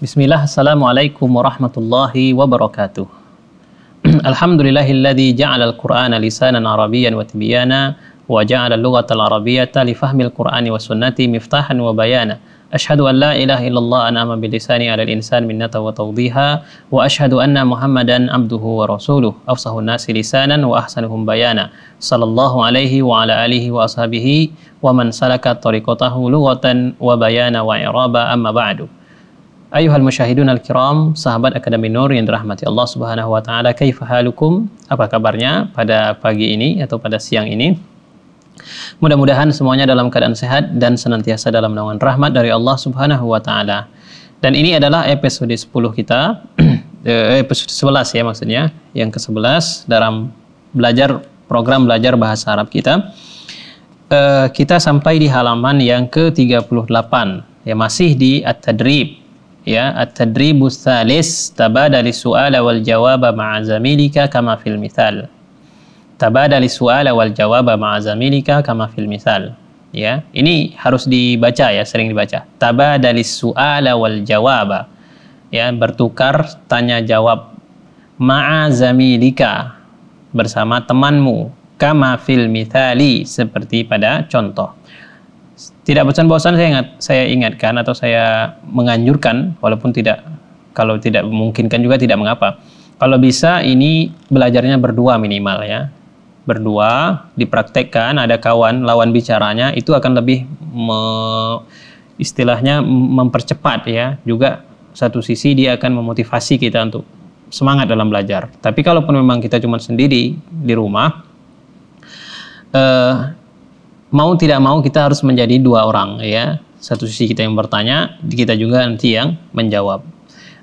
بسم الله السلام عليكم ورحمة الله وبركاته الحمد لله الذي جعل القرآن لسانا عربيا وتبيانا وجعل اللغة العربية لفهم القرآن والسنة مفتاحا وبيانا أشهد أن لا إله إلا الله أن أمن باللسان على الإنسان منة وتوضيها وأشهد أن محمدا عبده ورسوله أفصح الناس لسانا وأحسنهم بيانا صلى الله عليه وعلى آله وأصحابه ومن سلك طريقته لغة وبيانا وإعرابا أما بعد Ayuhal musyahidun al-kiram, sahabat Akademi Nur yang dirahmati Allah Subhanahu wa taala, kaifa halukum? Apa kabarnya pada pagi ini atau pada siang ini? Mudah-mudahan semuanya dalam keadaan sehat dan senantiasa dalam naungan rahmat dari Allah Subhanahu wa taala. Dan ini adalah episode 10 kita, eh, episode 11 ya maksudnya, yang ke-11 dalam belajar program belajar bahasa Arab kita. Uh, kita sampai di halaman yang ke-38 ya masih di at-tadrib ya at-tadribus thalis tabadali su'ala wal jawaba ma'a zamilika kama fil mithal. Tabadali su'ala wal jawaba ma'a zamilika kama fil mithal. Ya ini harus dibaca ya sering dibaca. Tabadali su'ala wal jawaba. Ya bertukar tanya jawab. Ma'a zamilika bersama temanmu. Kama fil mithali seperti pada contoh tidak bosan-bosan saya ingat saya ingatkan atau saya menganjurkan walaupun tidak kalau tidak memungkinkan juga tidak mengapa. Kalau bisa ini belajarnya berdua minimal ya. Berdua dipraktekkan ada kawan lawan bicaranya itu akan lebih me, istilahnya mempercepat ya. Juga satu sisi dia akan memotivasi kita untuk semangat dalam belajar. Tapi kalaupun memang kita cuma sendiri di rumah eh, mau tidak mau kita harus menjadi dua orang ya. Satu sisi kita yang bertanya kita juga nanti yang menjawab.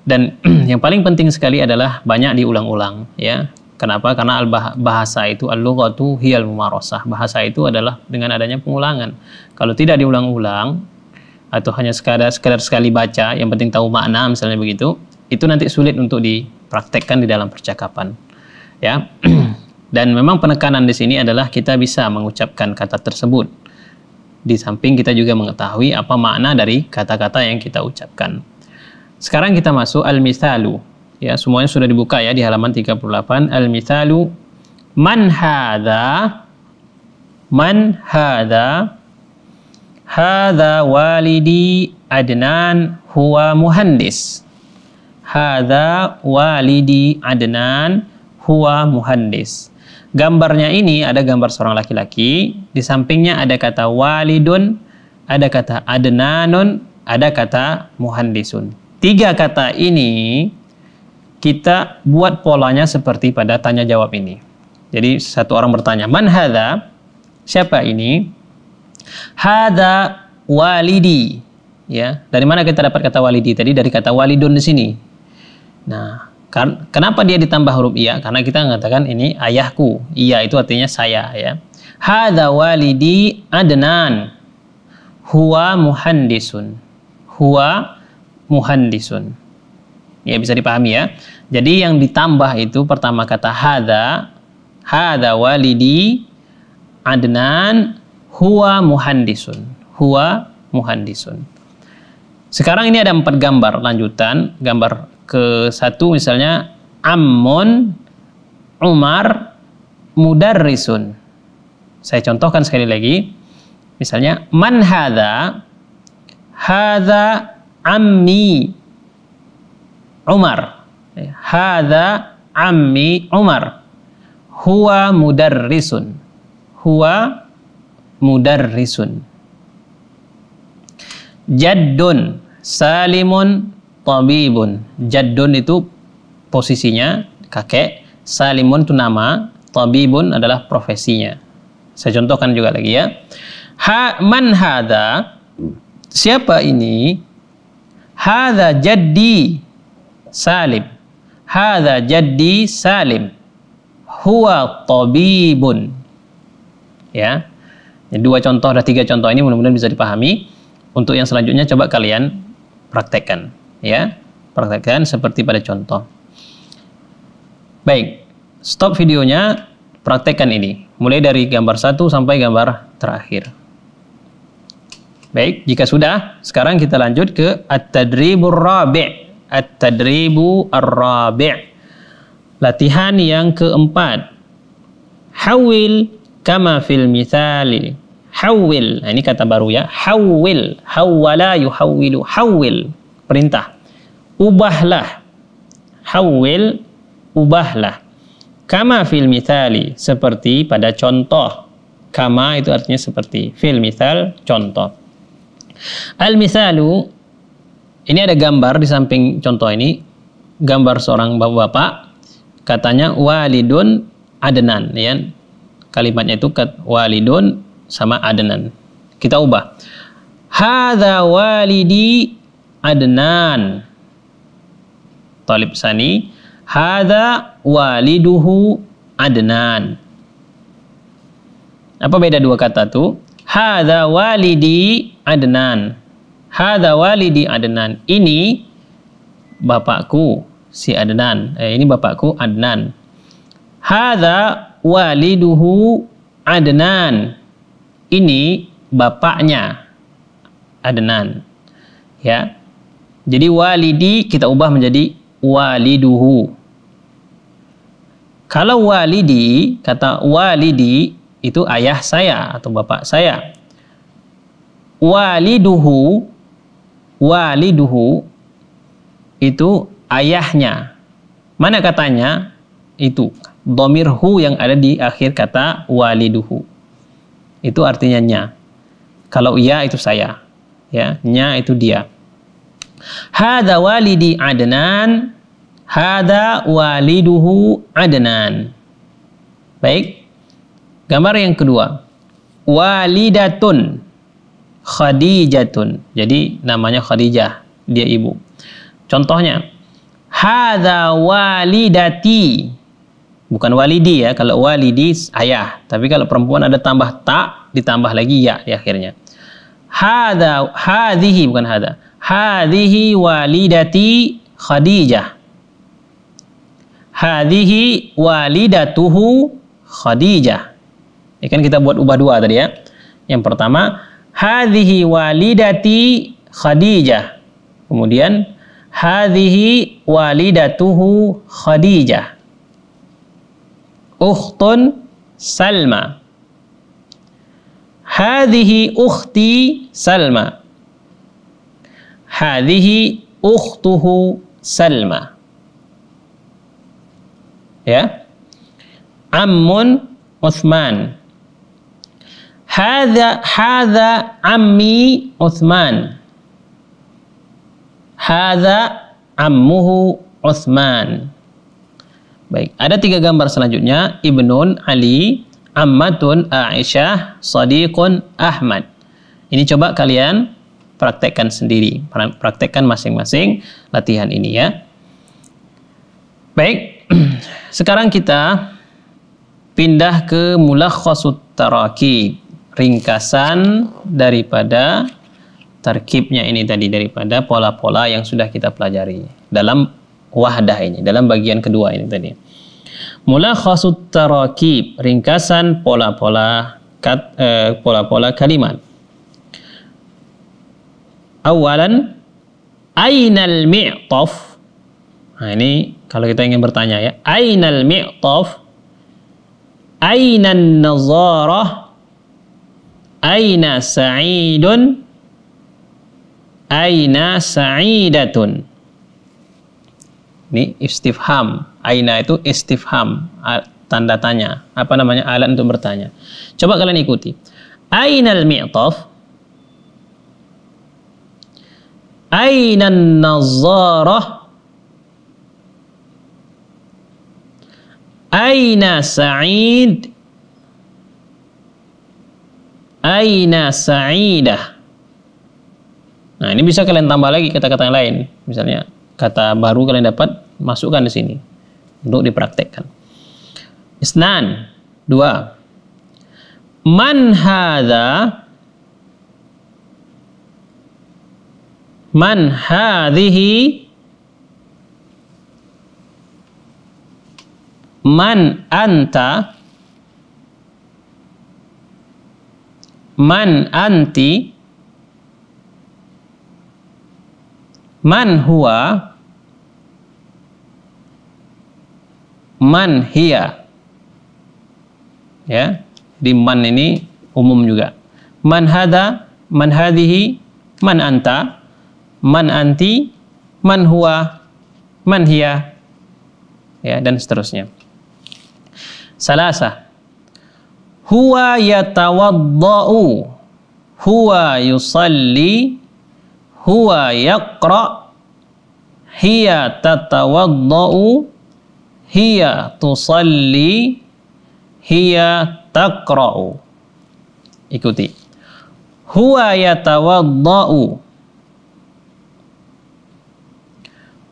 Dan yang paling penting sekali adalah banyak diulang-ulang ya. Kenapa? Karena al bahasa itu al-lughatu hiyal mumarasah bahasa itu adalah dengan adanya pengulangan. Kalau tidak diulang-ulang atau hanya sekadar sekadar sekali baca yang penting tahu makna misalnya begitu itu nanti sulit untuk dipraktekkan di dalam percakapan ya Dan memang penekanan di sini adalah kita bisa mengucapkan kata tersebut. Di samping kita juga mengetahui apa makna dari kata-kata yang kita ucapkan. Sekarang kita masuk al-mithalu. Ya, semuanya sudah dibuka ya di halaman 38. Al-mithalu man hadha man hadha hadha walidi Adnan huwa muhandis. Hadha walidi Adnan huwa muhandis. Gambarnya ini ada gambar seorang laki-laki, di sampingnya ada kata walidun, ada kata adnanun, ada kata muhandisun. Tiga kata ini kita buat polanya seperti pada tanya jawab ini. Jadi satu orang bertanya, "Man hadza?" Siapa ini? Hada walidi. Ya, dari mana kita dapat kata walidi tadi? Dari kata walidun di sini. Nah, Kenapa dia ditambah huruf iya? Karena kita mengatakan ini ayahku. Iya itu artinya saya ya. Hadza walidi Adnan. Huwa muhandisun. Huwa muhandisun. Ya bisa dipahami ya. Jadi yang ditambah itu pertama kata hadza hadza walidi Adnan huwa muhandisun. Huwa muhandisun. Sekarang ini ada empat gambar lanjutan, gambar ke satu misalnya Ammon Umar Mudarrisun. Saya contohkan sekali lagi. Misalnya man hadza hadza ammi Umar. Hadza ammi Umar. Huwa mudarrisun. Huwa mudarrisun. Jaddun salimun tabibun. Jaddun itu posisinya kakek, salimun itu nama, tabibun adalah profesinya. Saya contohkan juga lagi ya. Ha, man hada? Siapa ini? Hada jaddi Salim. Hada jaddi Salim. Huwa tabibun. Ya. Dua contoh, ada tiga contoh ini mudah-mudahan bisa dipahami. Untuk yang selanjutnya coba kalian praktekkan ya praktekkan seperti pada contoh baik stop videonya praktekkan ini mulai dari gambar satu sampai gambar terakhir baik jika sudah sekarang kita lanjut ke at-tadribur rabi' At-tadribu ar-rabi' Latihan yang keempat. Hawil kama fil mithali. Hawil. Nah, ini kata baru ya. Hawil. Hawwala yuhawwilu. Hawil. Perintah. Ubahlah. Hawil. Ubahlah. Kama fil mithali. Seperti pada contoh. Kama itu artinya seperti. Fil mithal, contoh. Al-mithalu. Ini ada gambar di samping contoh ini. Gambar seorang bapak-bapak katanya walidun adenan ya kalimatnya itu walidun sama adenan kita ubah hadza walidi adnan talib sani hadza waliduhu adnan apa beda dua kata tu hadza walidi adnan hadza walidi adnan ini bapakku si Adnan. Eh, ini bapakku Adnan. Hadza waliduhu Adnan. Ini bapaknya Adnan. Ya. Jadi walidi kita ubah menjadi waliduhu. Kalau walidi, kata walidi itu ayah saya atau bapak saya. Waliduhu, waliduhu itu ayahnya. Mana katanya? Itu domirhu yang ada di akhir kata waliduhu. Itu artinya nya. Kalau iya itu saya. Ya, nya itu dia. Hada walidi Adnan. Hada waliduhu Adnan. Baik. Gambar yang kedua. Walidatun. Khadijatun. Jadi namanya Khadijah. Dia ibu. Contohnya hadza walidati bukan walidi ya kalau walidi ayah tapi kalau perempuan ada tambah tak ditambah lagi ya di akhirnya hadza hadhihi bukan hadza hadhihi walidati khadijah. Hadhihi walidatuhu khadijah. Ini kan kita buat ubah dua tadi ya. Yang pertama hadhihi walidati khadijah. Kemudian hadhihi walidatuhu Khadijah. Ukhtun Salma. Hadhihi ukhti Salma hadhihi ukhtuhu Salma ya ammun Uthman hadha hadha ammi Uthman Hadza ammuhu Utsman. Baik, ada tiga gambar selanjutnya. Ibnun Ali, Ammatun Aisyah, Sadiqun Ahmad. Ini coba kalian praktekkan sendiri. Praktekkan masing-masing latihan ini ya. Baik, sekarang kita pindah ke mulakhasut taraki, ringkasan daripada tarkibnya ini tadi daripada pola-pola yang sudah kita pelajari dalam wahdah ini, dalam bagian kedua ini tadi. Mula khasut tarakib, ringkasan pola-pola kat, eh, pola-pola kalimat. Awalan, ainal mi'taf? Nah, ini kalau kita ingin bertanya ya, ainal mi'taf? Ainan nazarah? Aina sa'idun? Aina sa'idatun. Ini istifham. Aina itu istifham, tanda tanya. Apa namanya? Alat untuk bertanya. Coba kalian ikuti. Ainal mi'taf? Aina nazarah? Aina sa'id? Aina sa'idah? Nah, ini bisa kalian tambah lagi kata-kata yang lain. Misalnya, kata baru kalian dapat, masukkan di sini untuk dipraktekkan. Isnan, dua. Man hadha Man hadhihi Man anta Man anti Man huwa Man hiya Ya, di man ini umum juga. Man hada, man hadhihi, man anta man anti, man huwa, man hiya. Ya, dan seterusnya. Salasa. Huwa yatawaddau. Huwa yusalli. Huwa yaqra. Hiya tatawaddau. Hiya tusalli. Hiya taqra'u. Ikuti. Huwa yatawaddau.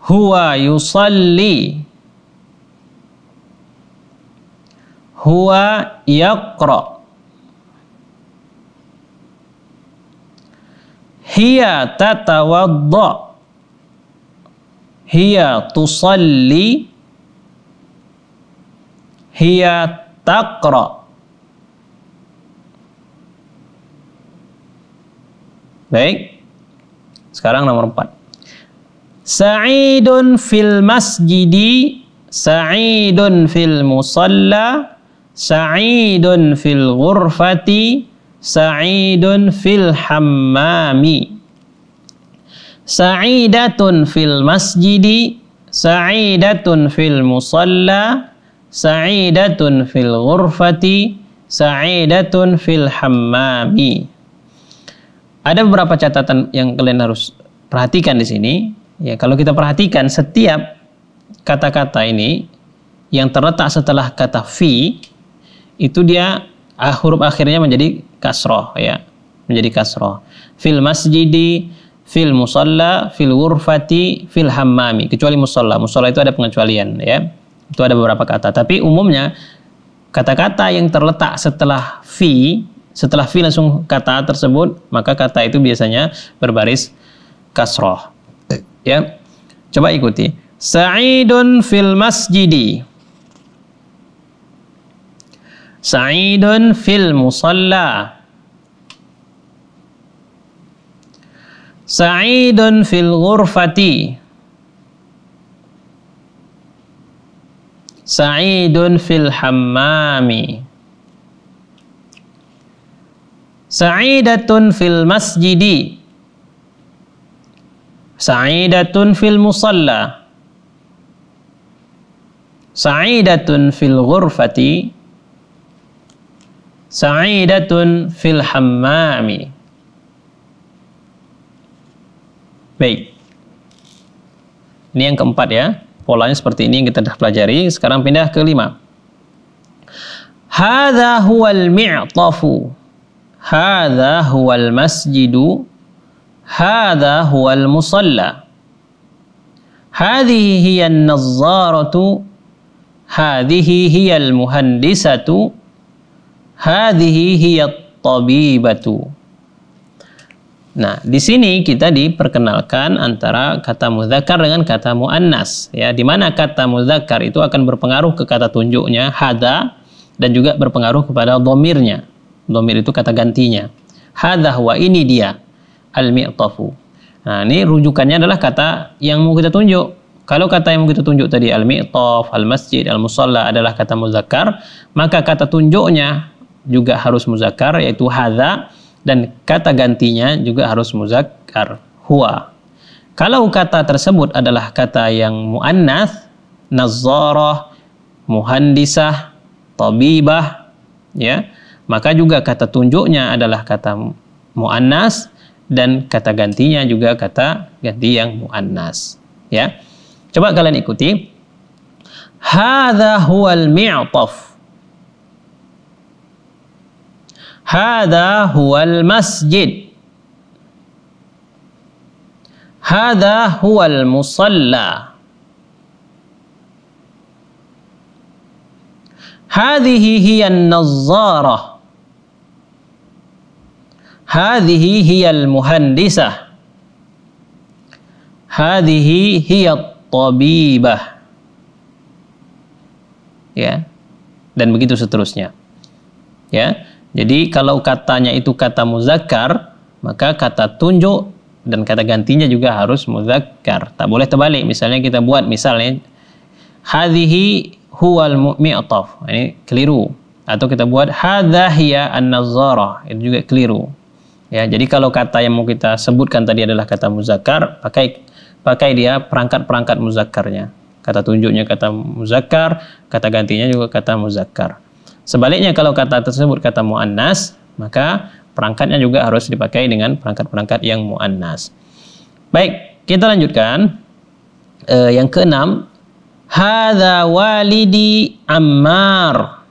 Huwa yusalli. huwa yaqra hiya tatawadda hiya tusalli hiya taqra Baik. Sekarang nomor empat. Sa'idun fil masjidi, sa'idun fil musalla, Sa'idun fil ghurfati Sa'idun fil hammami Sa'idatun fil masjidi Sa'idatun fil musalla Sa'idatun fil ghurfati Sa'idatun fil hammami Ada beberapa catatan yang kalian harus perhatikan di sini. Ya, kalau kita perhatikan setiap kata-kata ini yang terletak setelah kata fi itu dia ah, huruf akhirnya menjadi kasroh ya. Menjadi kasroh. Fil masjidi fil musalla fil ghurfati fil hammami. Kecuali musalla. Musalla itu ada pengecualian ya. Itu ada beberapa kata. Tapi umumnya kata-kata yang terletak setelah fi setelah fi langsung kata tersebut maka kata itu biasanya berbaris kasroh ya coba ikuti sa'idun fil masjidi Sa'idun fil musalla. Sa'idun fil ghurfati. Sa'idun fil hammami. Sa'idatun fil masjidi. Sa'idatun fil musalla. Sa'idatun fil ghurfati. Sa'idatun fil hammami. Baik. Ini yang keempat ya. Polanya seperti ini yang kita sudah pelajari. Sekarang pindah ke lima. Hadha huwal mi'tafu. Hadha huwal masjidu. Hadhihi hiya an-nazzaratu. Hadhihi hiya al-muhandisatu. Hadhihi hiya tabibatu. Nah, di sini kita diperkenalkan antara kata muzakkar dengan kata muannas ya, di mana kata muzakkar itu akan berpengaruh ke kata tunjuknya hada dan juga berpengaruh kepada domirnya. Domir itu kata gantinya. Hada huwa ini dia al-mi'tafu. Nah, ini rujukannya adalah kata yang mau kita tunjuk. Kalau kata yang mau kita tunjuk tadi al-mi'taf, al-masjid, al-musalla adalah kata muzakkar, maka kata tunjuknya juga harus muzakkar yaitu hadza dan kata gantinya juga harus muzakkar huwa. Kalau kata tersebut adalah kata yang muannats, nazzarah, muhandisah, tabibah, ya, maka juga kata tunjuknya adalah kata muannas dan kata gantinya juga kata ganti yang muannas, ya. Coba kalian ikuti. Hadza huwal mi'taf. Hada huwal masjid. Hada huwal musalla. Hadhihi hiya an-nazzarah. Hadhihi hiya al-muhandisah. Hadhihi hiya at-tabibah. Ya. Dan begitu seterusnya. Ya. Jadi kalau katanya itu kata muzakkar, maka kata tunjuk dan kata gantinya juga harus muzakkar. Tak boleh terbalik. Misalnya kita buat misalnya hadhihi huwal mu'mi'taf. Ini keliru. Atau kita buat hadza hiya an-nazzarah. Itu juga keliru. Ya, jadi kalau kata yang mau kita sebutkan tadi adalah kata muzakkar, pakai pakai dia perangkat-perangkat muzakkarnya. Kata tunjuknya kata muzakkar, kata gantinya juga kata muzakkar. Sebaliknya kalau kata tersebut kata muannas, maka perangkatnya juga harus dipakai dengan perangkat-perangkat yang muannas. Baik, kita lanjutkan. Uh, yang keenam, hadza walidi Ammar.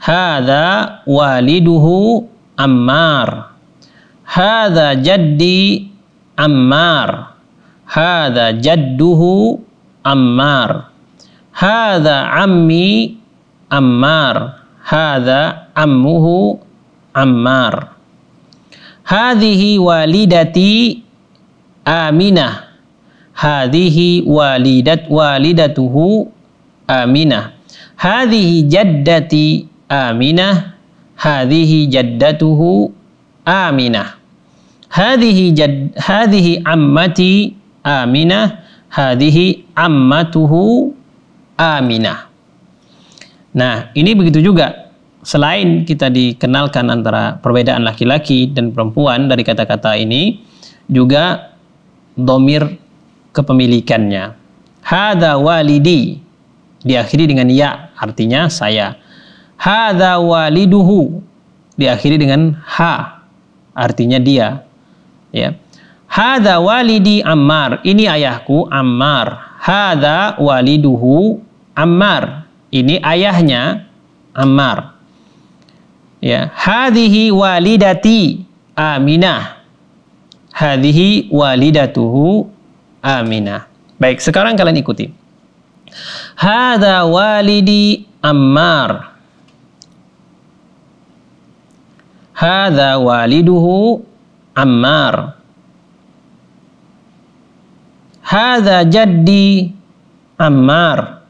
Hadza waliduhu Ammar. Hadza jaddi Ammar. Hadza jadduhu Ammar. Hadza ammi Ammar. Hadza ammuhu Ammar. Hadhihi walidati Aminah. Hadhihi walidat walidatuhu Aminah. Hadhihi jaddati Aminah. Hadhihi jaddatuhu Aminah. Hadhihi jad hadhihi ammati Aminah hadhihi ammatuhu aminah. Nah, ini begitu juga. Selain kita dikenalkan antara perbedaan laki-laki dan perempuan dari kata-kata ini, juga domir kepemilikannya. Hada walidi diakhiri dengan ya, artinya saya. Hada waliduhu diakhiri dengan ha, artinya dia. Ya. Hada walidi Ammar. Ini ayahku Ammar. Hada waliduhu Ammar. Ini ayahnya Ammar. Ya, hadhihi walidati Aminah. Hadhihi walidatuhu Aminah. Baik, sekarang kalian ikuti. Hada walidi Ammar. Hada waliduhu Ammar. Hada jaddi Ammar.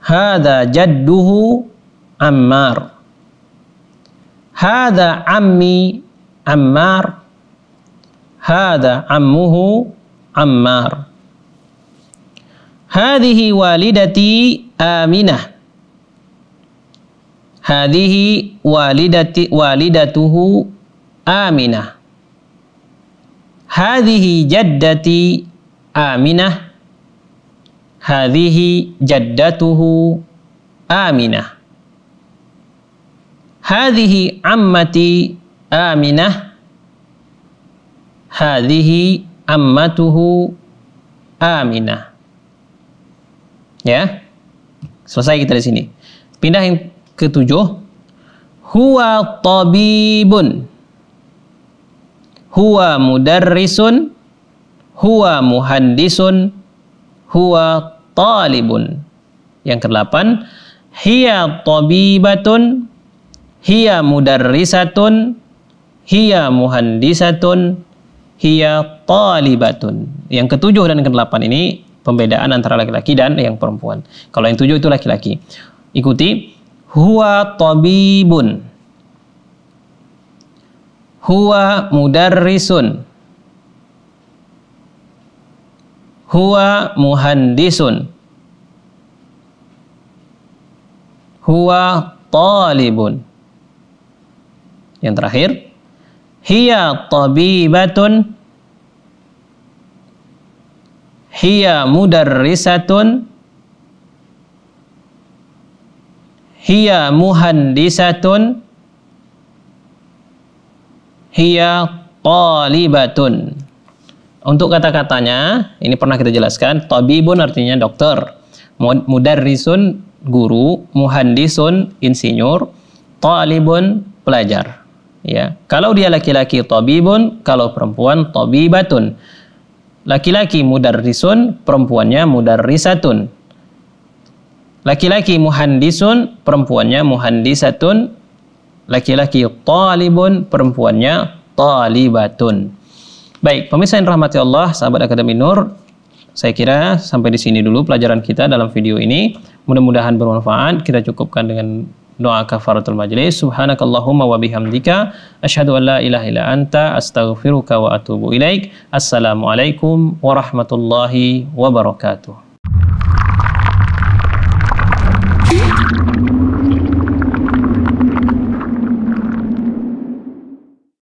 Hada jadduhu Ammar. Hada ammi Ammar. Hada ammuhu Ammar. Hadihi walidati Aminah. Hadihi walidati walidatuhu Aminah. Hadhihi jaddati Aminah. Hadhihi jaddatuhu Aminah. Hadhihi ammati Aminah. Hadhihi ammatuhu Aminah. Ya. Selesai kita di sini. Pindah yang ketujuh. Huwa tabibun. Huwa mudarrisun huwa muhandisun huwa talibun. Yang kedelapan hiya tabibatun hiya mudarrisatun hiya muhandisatun hiya talibatun. Yang ketujuh dan kedelapan ini pembedaan antara laki-laki dan yang perempuan. Kalau yang tujuh itu laki-laki. Ikuti huwa tabibun. Huwa mudarrisun. Huwa muhandisun. Huwa talibun. Yang terakhir hiya tabibatun. Hiya mudarrisatun hiya muhandisatun hiya talibatun. Untuk kata-katanya, ini pernah kita jelaskan, tabibun artinya dokter, mudarrisun guru, muhandisun insinyur, talibun pelajar. Ya, kalau dia laki-laki tabibun, kalau perempuan tabibatun. Laki-laki mudarrisun, perempuannya mudarrisatun. Laki-laki muhandisun, perempuannya muhandisatun laki-laki talibun, perempuannya talibatun. Baik, pemirsa yang rahmati Allah, sahabat Akademi Nur, saya kira sampai di sini dulu pelajaran kita dalam video ini. Mudah-mudahan bermanfaat. Kita cukupkan dengan doa kafaratul majlis. Subhanakallahumma wa bihamdika asyhadu an la ilaha illa anta astaghfiruka wa atubu ilaik. Assalamualaikum warahmatullahi wabarakatuh.